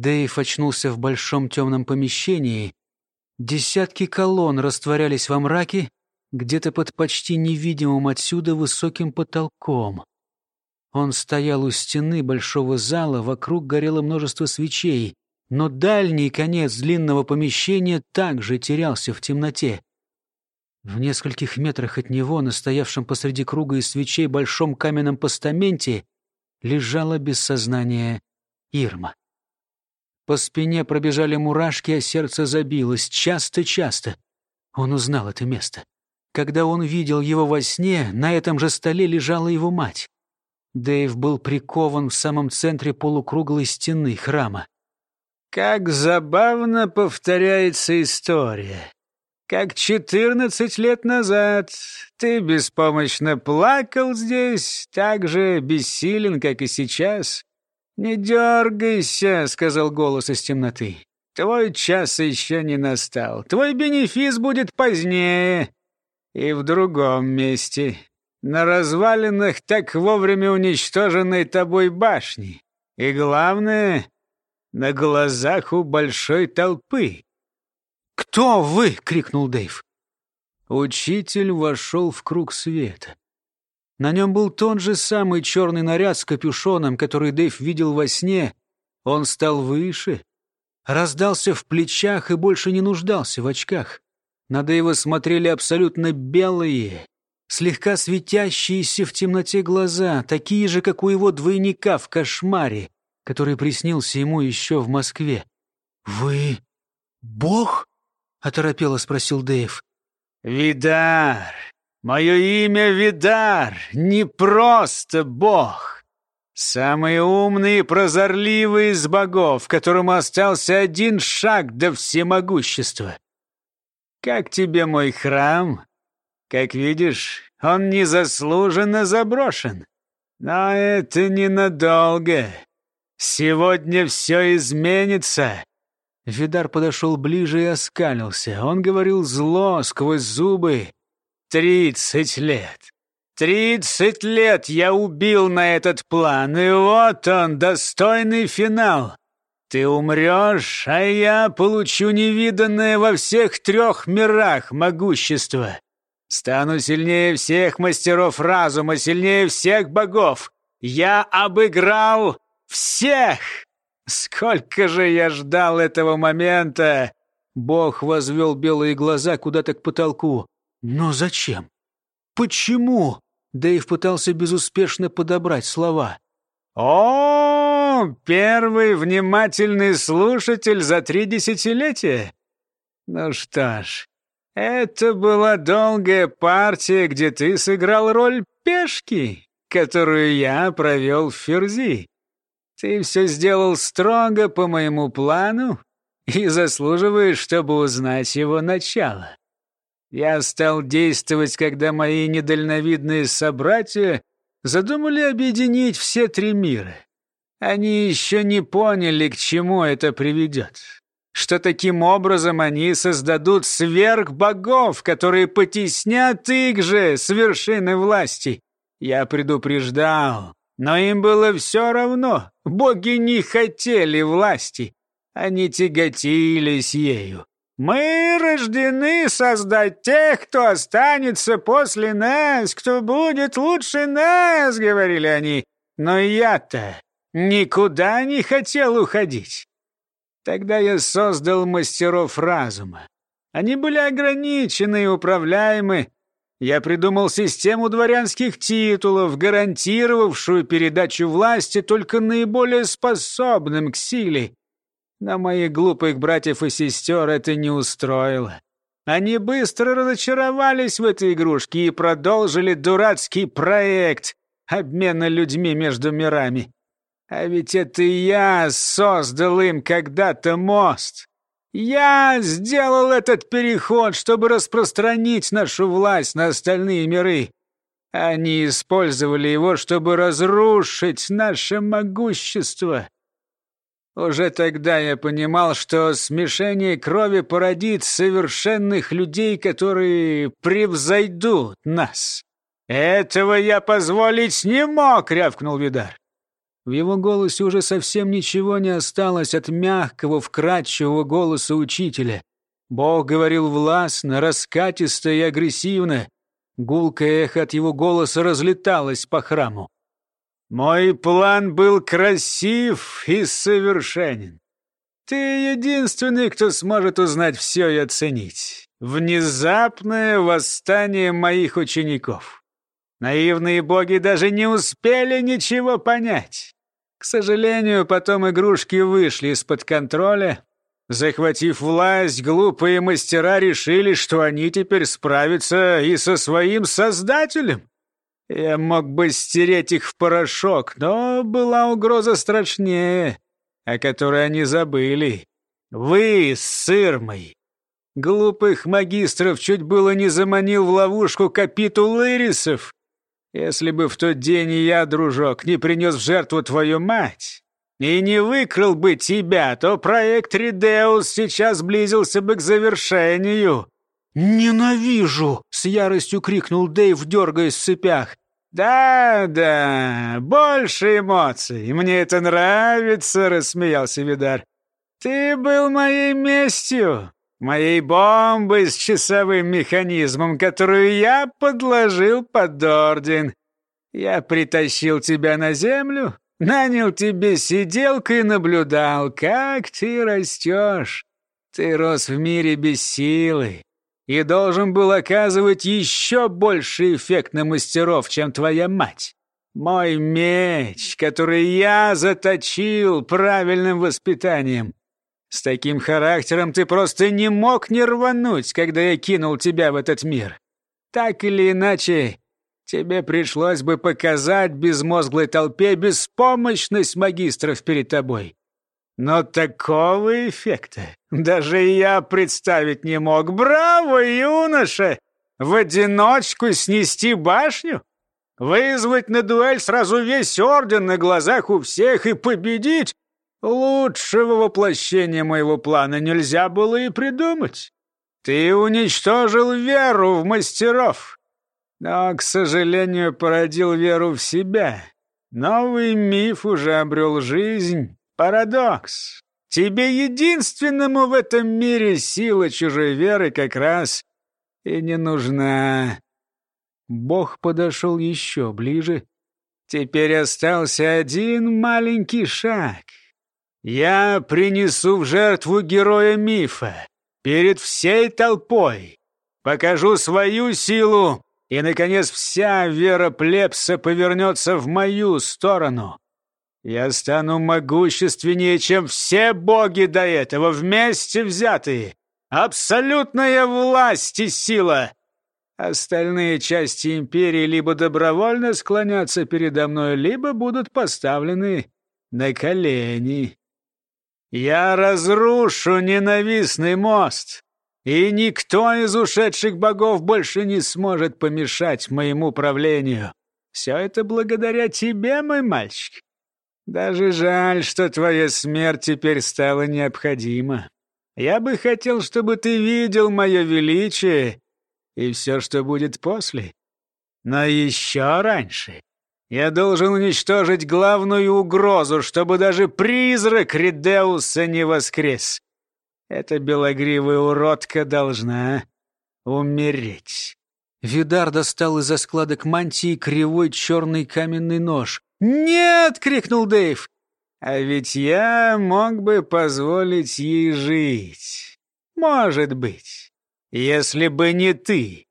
Дэйв очнулся в большом темном помещении. Десятки колонн растворялись во мраке, где-то под почти невидимым отсюда высоким потолком. Он стоял у стены большого зала, вокруг горело множество свечей, но дальний конец длинного помещения также терялся в темноте. В нескольких метрах от него, на стоявшем посреди круга из свечей большом каменном постаменте, лежала без сознания Ирма. По спине пробежали мурашки, а сердце забилось часто-часто. Он узнал это место. Когда он видел его во сне, на этом же столе лежала его мать. Дэйв был прикован в самом центре полукруглой стены храма. «Как забавно повторяется история. Как четырнадцать лет назад ты беспомощно плакал здесь, так же бессилен, как и сейчас. Не дергайся», — сказал голос из темноты. «Твой час еще не настал. Твой бенефис будет позднее и в другом месте на развалинах так вовремя уничтоженной тобой башни. И главное, на глазах у большой толпы. «Кто вы?» — крикнул Дэйв. Учитель вошел в круг света. На нем был тот же самый черный наряд с капюшоном, который Дэйв видел во сне. Он стал выше, раздался в плечах и больше не нуждался в очках. На Дэйва смотрели абсолютно белые, слегка светящиеся в темноте глаза, такие же, как у его двойника в кошмаре, который приснился ему еще в Москве. «Вы бог?» — оторопело спросил Дэйв. «Видар! Мое имя Видар! Не просто бог!» Самый умный и прозорливый из богов, которому остался один шаг до всемогущества. Как тебе мой храм? Как видишь, он незаслуженно заброшен. Но это ненадолго. Сегодня все изменится». Видар подошел ближе и оскалился. Он говорил зло сквозь зубы. «Тридцать лет! Тридцать лет я убил на этот план, и вот он, достойный финал. Ты умрешь, а я получу невиданное во всех трех мирах могущество. Стану сильнее всех мастеров разума, сильнее всех богов. Я обыграл всех! Сколько же я ждал этого момента!» Бог возвел белые глаза куда-то к потолку. «Но зачем? Почему?» Дэйв пытался безуспешно подобрать слова. «О, первый внимательный слушатель за три десятилетия? Ну что ж, это была долгая партия, где ты сыграл роль пешки, которую я провел в Ферзи. Ты все сделал строго по моему плану и заслуживаешь, чтобы узнать его начало. Я стал действовать, когда мои недальновидные собратья задумали объединить все три мира. Они еще не поняли, к чему это приведет что таким образом они создадут сверхбогов, которые потеснят их же с вершины власти. Я предупреждал, но им было все равно. Боги не хотели власти, они тяготились ею. «Мы рождены создать тех, кто останется после нас, кто будет лучше нас», — говорили они. «Но я-то никуда не хотел уходить. Тогда я создал мастеров разума. Они были ограничены и управляемы. Я придумал систему дворянских титулов, гарантировавшую передачу власти только наиболее способным к силе. Но моих глупых братьев и сестер это не устроило. Они быстро разочаровались в этой игрушке и продолжили дурацкий проект обмена людьми между мирами. А ведь это я создал им когда-то мост. Я сделал этот переход, чтобы распространить нашу власть на остальные миры. Они использовали его, чтобы разрушить наше могущество. Уже тогда я понимал, что смешение крови породит совершенных людей, которые превзойдут нас. «Этого я позволить не мог!» — рявкнул Видар. В его голосе уже совсем ничего не осталось от мягкого, вкрадчивого голоса учителя. Бог говорил властно, раскатисто и агрессивно. Гулкое эхо от его голоса разлеталось по храму. «Мой план был красив и совершенен. Ты единственный, кто сможет узнать все и оценить. Внезапное восстание моих учеников. Наивные боги даже не успели ничего понять. К сожалению, потом игрушки вышли из-под контроля. Захватив власть, глупые мастера решили, что они теперь справятся и со своим создателем. Я мог бы стереть их в порошок, но была угроза страшнее, о которой они забыли. Вы с Ирмой. Глупых магистров чуть было не заманил в ловушку капитул Ирисов. Если бы в тот день я, дружок, не принес в жертву твою мать и не выкрал бы тебя, то проект Ридеус сейчас близился бы к завершению». «Ненавижу!» — с яростью крикнул Дэйв, дергаясь в цепях. «Да-да, больше эмоций. Мне это нравится», — рассмеялся Видар. «Ты был моей местью, моей бомбой с часовым механизмом, которую я подложил под орден. Я притащил тебя на землю, нанял тебе сиделку и наблюдал, как ты растешь. Ты рос в мире без силы и должен был оказывать еще больше эффект на мастеров, чем твоя мать. Мой меч, который я заточил правильным воспитанием. С таким характером ты просто не мог не рвануть, когда я кинул тебя в этот мир. Так или иначе, тебе пришлось бы показать безмозглой толпе беспомощность магистров перед тобой. Но такого эффекта даже я представить не мог. Браво, юноша! В одиночку снести башню? Вызвать на дуэль сразу весь орден на глазах у всех и победить? Лучшего воплощения моего плана нельзя было и придумать. Ты уничтожил веру в мастеров, но, к сожалению, породил веру в себя. Новый миф уже обрел жизнь. Парадокс. Тебе единственному в этом мире сила чужой веры как раз и не нужна. Бог подошел еще ближе. Теперь остался один маленький шаг — я принесу в жертву героя мифа перед всей толпой. Покажу свою силу, и, наконец, вся вера плебса повернется в мою сторону. Я стану могущественнее, чем все боги до этого, вместе взятые. Абсолютная власть и сила. Остальные части империи либо добровольно склонятся передо мной, либо будут поставлены на колени. Я разрушу ненавистный мост, и никто из ушедших богов больше не сможет помешать моему правлению. Все это благодаря тебе, мой мальчик. Даже жаль, что твоя смерть теперь стала необходима. Я бы хотел, чтобы ты видел мое величие и все, что будет после. Но еще раньше я должен уничтожить главную угрозу, чтобы даже призрак Ридеуса не воскрес. Эта белогривая уродка должна умереть. Видар достал из-за складок мантии кривой черный каменный нож. «Нет!» — крикнул Дэйв. «А ведь я мог бы позволить ей жить. Может быть, если бы не ты.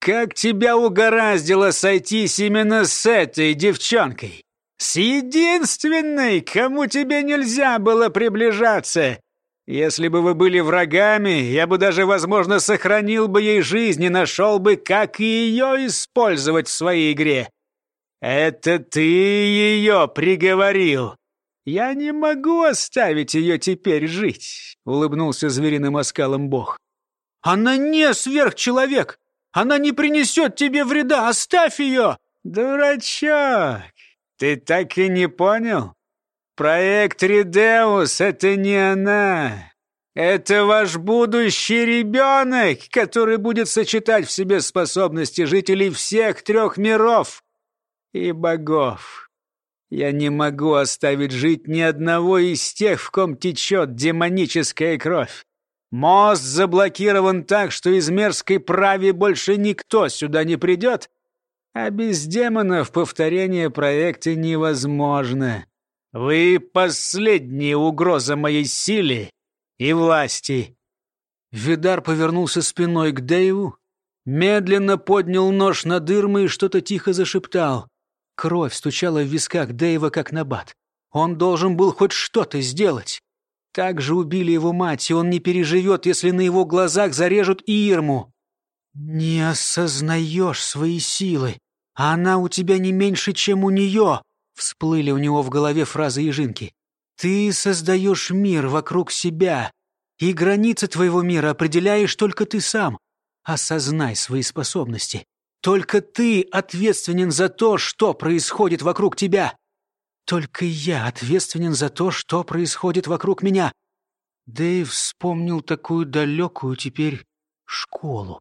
Как тебя угораздило сойтись именно с этой девчонкой? С единственной, кому тебе нельзя было приближаться. Если бы вы были врагами, я бы даже, возможно, сохранил бы ей жизнь и нашел бы, как ее использовать в своей игре. Это ты ее приговорил. Я не могу оставить ее теперь жить, — улыбнулся звериным оскалом бог. Она не сверхчеловек. Она не принесет тебе вреда! Оставь ее!» «Дурачок! Ты так и не понял? Проект Ридеус — это не она. Это ваш будущий ребенок, который будет сочетать в себе способности жителей всех трех миров и богов. Я не могу оставить жить ни одного из тех, в ком течет демоническая кровь. Мост заблокирован так, что из мерзкой прави больше никто сюда не придет, а без демонов повторение проекта невозможно. Вы — последняя угроза моей силе и власти. Видар повернулся спиной к Дэйву, медленно поднял нож над Ирмой и что-то тихо зашептал. Кровь стучала в висках Дэйва, как набат. Он должен был хоть что-то сделать. Так же убили его мать, и он не переживет, если на его глазах зарежут и Ирму. «Не осознаешь свои силы, она у тебя не меньше, чем у нее», — всплыли у него в голове фразы Ежинки. «Ты создаешь мир вокруг себя, и границы твоего мира определяешь только ты сам. Осознай свои способности. Только ты ответственен за то, что происходит вокруг тебя. Только я ответственен за то, что происходит вокруг меня. Дэйв вспомнил такую далекую теперь школу.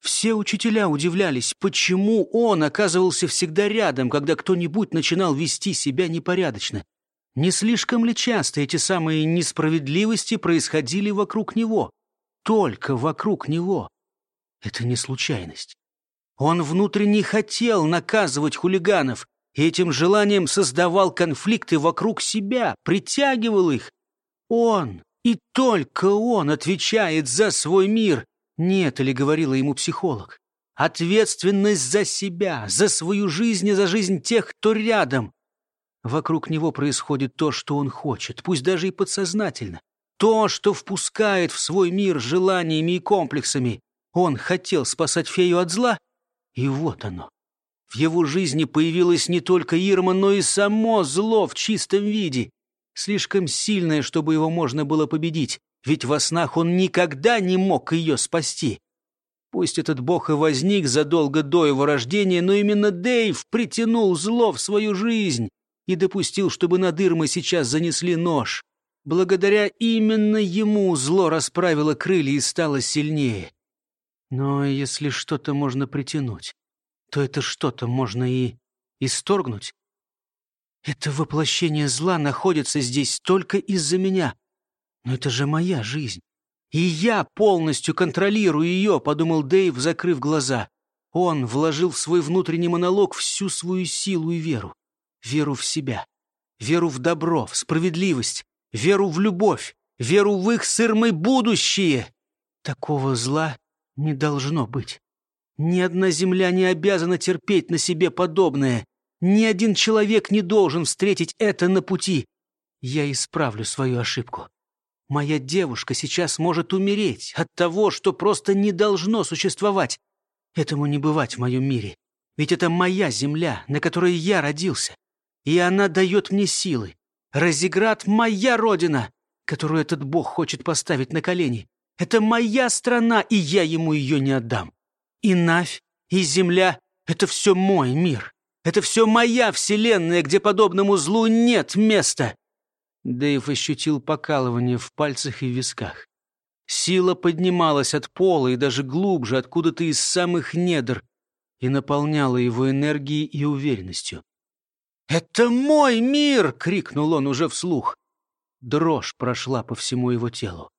Все учителя удивлялись, почему он оказывался всегда рядом, когда кто-нибудь начинал вести себя непорядочно. Не слишком ли часто эти самые несправедливости происходили вокруг него? Только вокруг него. Это не случайность. Он внутренне хотел наказывать хулиганов, и этим желанием создавал конфликты вокруг себя, притягивал их. Он, и только он отвечает за свой мир. Нет, или говорила ему психолог. Ответственность за себя, за свою жизнь и за жизнь тех, кто рядом. Вокруг него происходит то, что он хочет, пусть даже и подсознательно. То, что впускает в свой мир желаниями и комплексами. Он хотел спасать фею от зла, и вот оно. В его жизни появилось не только Ирма, но и само зло в чистом виде. Слишком сильное, чтобы его можно было победить, ведь во снах он никогда не мог ее спасти. Пусть этот бог и возник задолго до его рождения, но именно Дейв притянул зло в свою жизнь и допустил, чтобы над Ирмой сейчас занесли нож. Благодаря именно ему зло расправило крылья и стало сильнее. Но если что-то можно притянуть, то это что-то можно и исторгнуть. Это воплощение зла находится здесь только из-за меня. Но это же моя жизнь. И я полностью контролирую ее, подумал Дэйв, закрыв глаза. Он вложил в свой внутренний монолог всю свою силу и веру. Веру в себя, веру в добро, в справедливость, веру в любовь, веру в их сырмое будущее. Такого зла не должно быть. Ни одна земля не обязана терпеть на себе подобное. Ни один человек не должен встретить это на пути. Я исправлю свою ошибку. Моя девушка сейчас может умереть от того, что просто не должно существовать. Этому не бывать в моем мире. Ведь это моя земля, на которой я родился. И она дает мне силы. Разиград — моя родина, которую этот бог хочет поставить на колени. Это моя страна, и я ему ее не отдам. И Навь, и Земля — это все мой мир. Это все моя вселенная, где подобному злу нет места. Дэйв ощутил покалывание в пальцах и висках. Сила поднималась от пола и даже глубже, откуда-то из самых недр, и наполняла его энергией и уверенностью. «Это мой мир!» — крикнул он уже вслух. Дрожь прошла по всему его телу.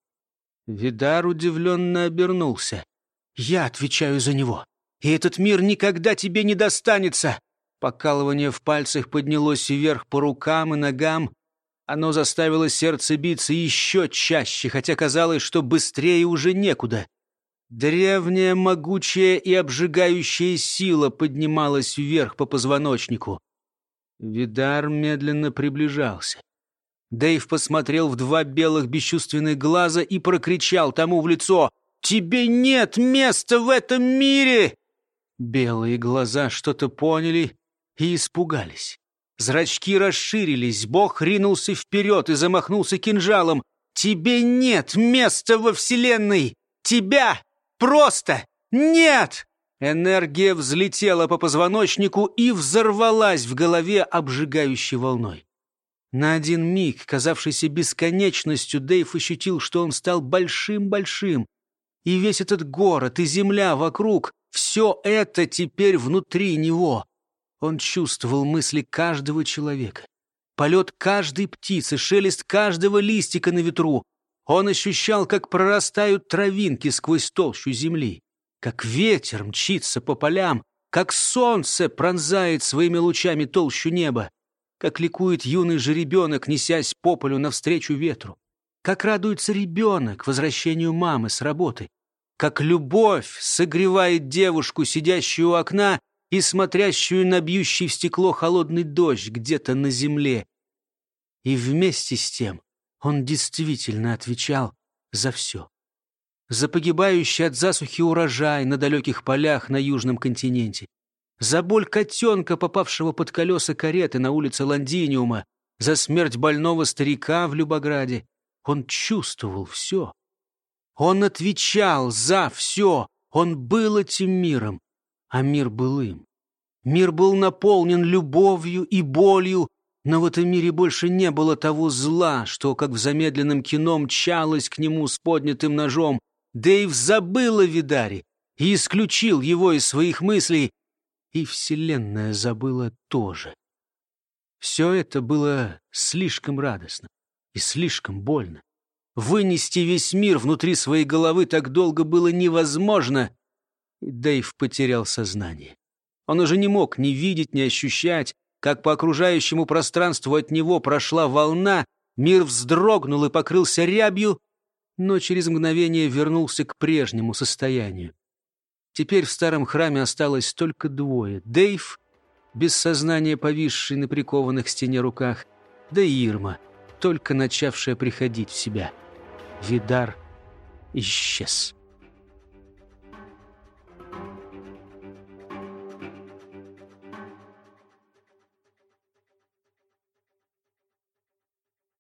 Видар удивленно обернулся. Я отвечаю за него. И этот мир никогда тебе не достанется. Покалывание в пальцах поднялось вверх по рукам и ногам. Оно заставило сердце биться еще чаще, хотя казалось, что быстрее уже некуда. Древняя, могучая и обжигающая сила поднималась вверх по позвоночнику. Видар медленно приближался. Дэйв посмотрел в два белых бесчувственных глаза и прокричал тому в лицо Тебе нет места в этом мире!» Белые глаза что-то поняли и испугались. Зрачки расширились, Бог ринулся вперед и замахнулся кинжалом. «Тебе нет места во Вселенной! Тебя просто нет!» Энергия взлетела по позвоночнику и взорвалась в голове обжигающей волной. На один миг, казавшийся бесконечностью, Дэйв ощутил, что он стал большим-большим, и весь этот город, и земля вокруг — все это теперь внутри него. Он чувствовал мысли каждого человека, полет каждой птицы, шелест каждого листика на ветру. Он ощущал, как прорастают травинки сквозь толщу земли, как ветер мчится по полям, как солнце пронзает своими лучами толщу неба, как ликует юный жеребенок, несясь по полю навстречу ветру, как радуется ребенок возвращению мамы с работы, как любовь согревает девушку, сидящую у окна и смотрящую на бьющий в стекло холодный дождь где-то на земле. И вместе с тем он действительно отвечал за все. За погибающий от засухи урожай на далеких полях на южном континенте, за боль котенка, попавшего под колеса кареты на улице Лондиниума, за смерть больного старика в Любограде. Он чувствовал все. Он отвечал за все. Он был этим миром, а мир был им. Мир был наполнен любовью и болью, но в этом мире больше не было того зла, что, как в замедленном кино, мчалось к нему с поднятым ножом. Дэйв забыл о Видаре и исключил его из своих мыслей, и Вселенная забыла тоже. Все это было слишком радостно и слишком больно. Вынести весь мир внутри своей головы так долго было невозможно, и Дэйв потерял сознание. Он уже не мог ни видеть, ни ощущать, как по окружающему пространству от него прошла волна, мир вздрогнул и покрылся рябью, но через мгновение вернулся к прежнему состоянию. Теперь в старом храме осталось только двое. Дейв, без сознания повисший на прикованных к стене руках, да и Ирма, только начавшая приходить в себя. Видар исчез.